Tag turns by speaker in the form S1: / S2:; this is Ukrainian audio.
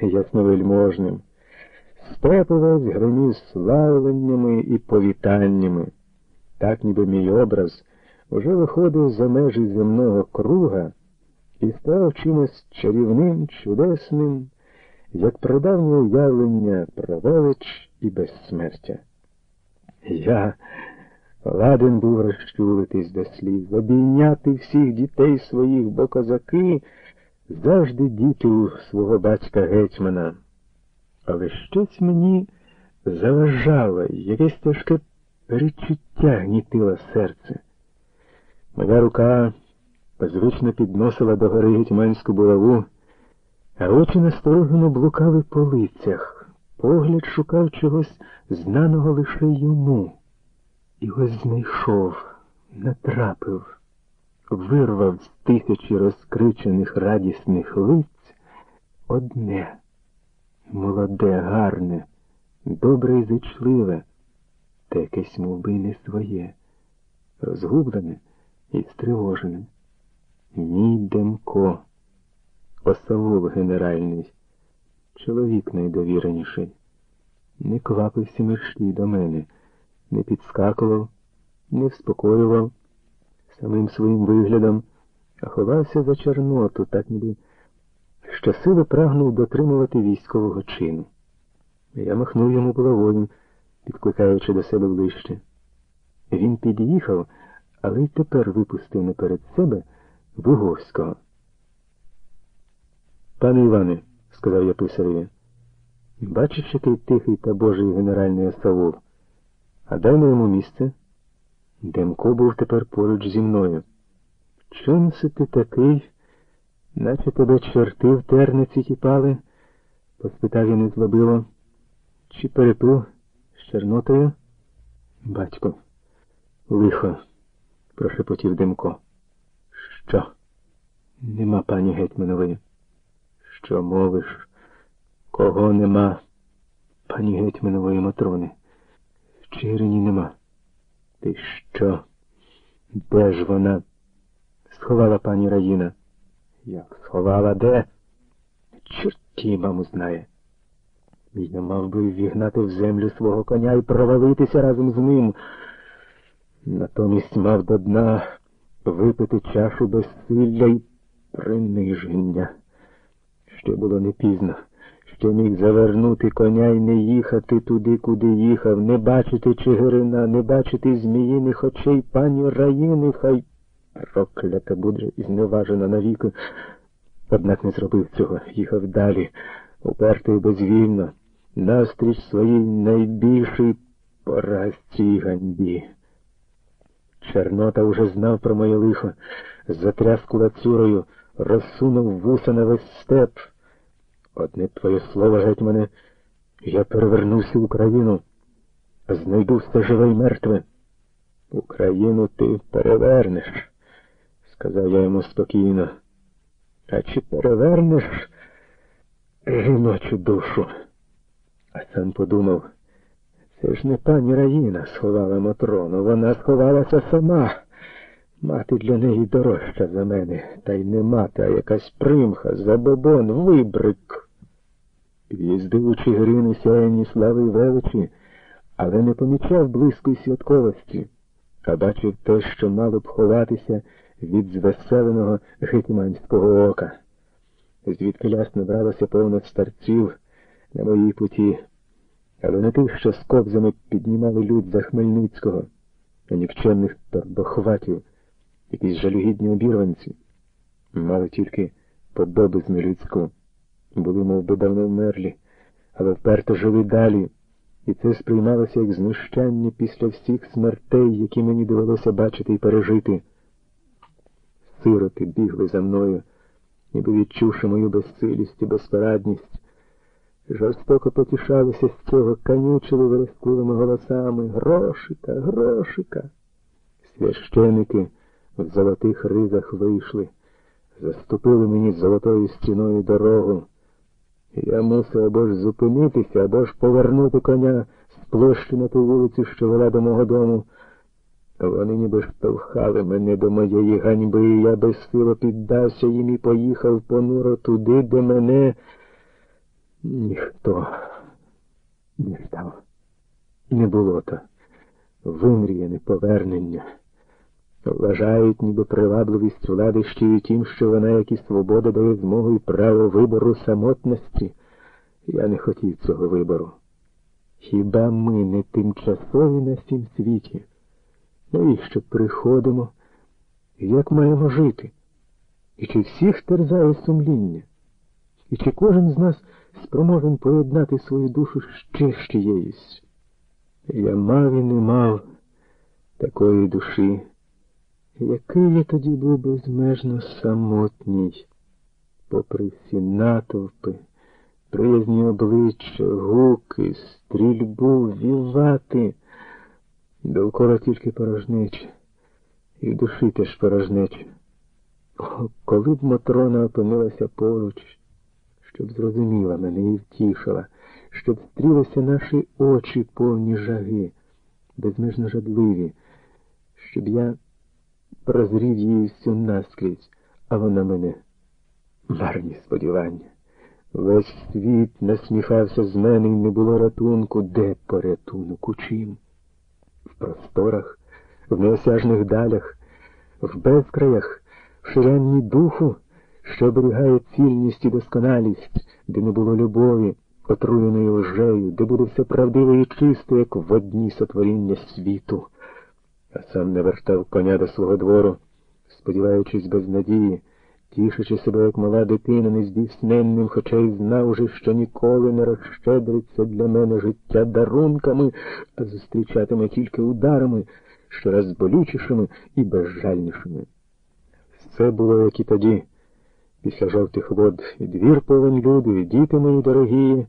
S1: ясновельможним. Степовець гримів славленнями і повітаннями. Так ніби мій образ уже виходив за межі земного круга і став чимось чарівним, чудесним, як прадавнє уявлення про велич і безсмертя. Я ладен був розчулитись до слів, обійняти всіх дітей своїх, бо козаки завжди діти у свого батька гетьмана. Але щось мені заважало, якесь тяжке перечуття гнітило серце. Моя рука звично підносила до гори гетьманську булаву, а очі насторожено блукали по лицях. Погляд шукав чогось знаного лише йому. І ось знайшов, натрапив, вирвав з тисячі розкричених радісних лиць одне молоде, гарне, добре і зичливе, та якесь мов би, не своє, розгублене і стривожене. Мій Демко, осавул генеральний, чоловік найдовіреніший, не квапився мерщій до мене, не підскакував, не вспокоював самим своїм виглядом, а ховався за Чорноту, так ніби щасливо прагнув дотримувати військового чину. Я махнув йому головою, підкликаючи до себе ближче. Він під'їхав, але й тепер випустив наперед себе Вуговського. Пане Іване, сказав я писареві, бачиш, який тихий та божий генеральний осавул, а дай на йому місце. Демко був тепер поруч зі мною. Чом си ти такий? Наче тебе чорти в терниці тіпали? поспитав я незлобиво. Чи перепив з Чорнотою? Батько, лихо, прошепотів Димко. Що? Нема пані гетьманової. Що мовиш? Кого нема? Пані гетьманової Матрони. В Чигирині нема. Ти що? Де ж вона? Сховала пані Раїна. Як сховала де? Чорті, маму, знає. Я мав би вігнати в землю свого коня і провалитися разом з ним. Натомість мав до дна випити чашу безсилля і приниження. Ще було не пізно. Ще міг завернути коня і не їхати туди, куди їхав, не бачити Чигирина, не бачити зміїних очей пані Раїни, хай проклята буде зневажена навіки. Однак не зробив цього, їхав далі, уперто і безвільно, настріч своїй найбільшій поразці і ганьбі. Чорнота уже знав про моє лихо, затряс кулацюрою, розсунув вуса на весь степ. Одне твоє слово, гетьмане, я перевернувся в Україну, знайду все живе й мертве. Україну ти перевернеш сказав я йому спокійно. А чи перевернеш жіночу душу? А сам подумав, це ж не пані Раїна сховала Матрону, вона сховалася сама. Мати для неї дорожча за мене, та й не мати, а якась примха, забобон, вибрик. В'їздив у Чигирини сяяні слави й величі, але не помічав близької святковості, а бачив те, що мало б ховатися від звеселеного гетьманського ока, звідки ляс набралося повно старців на моїй путі, але не тих, що з кобзами піднімали люд за Хмельницького, а нікчемних торбохватів, якісь жалюгідні обірванці, мали тільки подоби з нелюдську, були мов би, давно вмерлі, але вперто жили далі. І це сприймалося як знущання після всіх смертей, які мені довелося бачити і пережити сироти бігли за мною, ніби відчувши мою безсилість і безпорадність. Жорстоко потішалися з цього, канючили верескливими голосами Грошика, грошика. Священики в золотих ризах вийшли, заступили мені золотою стіною дорогу. Я мусив або ж зупинитися, або ж повернути коня з площі на ту вулицю, що вела до мого дому. Вони ніби штовхали мене до моєї ганьби, і я безсило піддався їм і поїхав понуро туди, де мене ніхто не ждав. Не було то вимріяне повернення. Вважають, ніби привабливість влади ще й тім, що вона, як і свобода, дає змогу і право вибору самотності. Я не хотів цього вибору. Хіба ми не тимчасові на всім світі? Навіщо приходимо? Як маємо жити? І чи всіх терзає сумління? І чи кожен з нас спроможен поєднати свою душу ще з чиєюсь? Я мав і не мав такої душі. Який я тоді був безмежно самотній, попри всі натовпи, приязні обличчя, гуки, стрільбу, вівати, довкола тільки порожнеча, і в душі теж порожнеча. О, коли б Матрона опинилася поруч, щоб зрозуміла мене і втішила, щоб стрілися наші очі повні жаги, безмежно жадливі, щоб я прозрів її всю наскрізь, а вона мене. Марні сподівання. Весь світ насміхався з мене і не було ратунку. Де порятунок? У чим? В просторах, в неосяжних далях, в безкраях, в ширянні духу, що оберігає цільність і досконалість, де не було любові, отруєної лжею, де буде все правдиве і чисте, як в одні сотворіння світу а сам не вертав коня до свого двору, сподіваючись без надії, тішачи себе, як мала дитина, нездійсненним, хоча й знав уже, що ніколи не розщедриться для мене життя дарунками, а зустрічатиме тільки ударами, щораз болючішими і безжальнішими. Все було, як і тоді, після жовтих вод, і двір повен люди, і діти мої дорогі.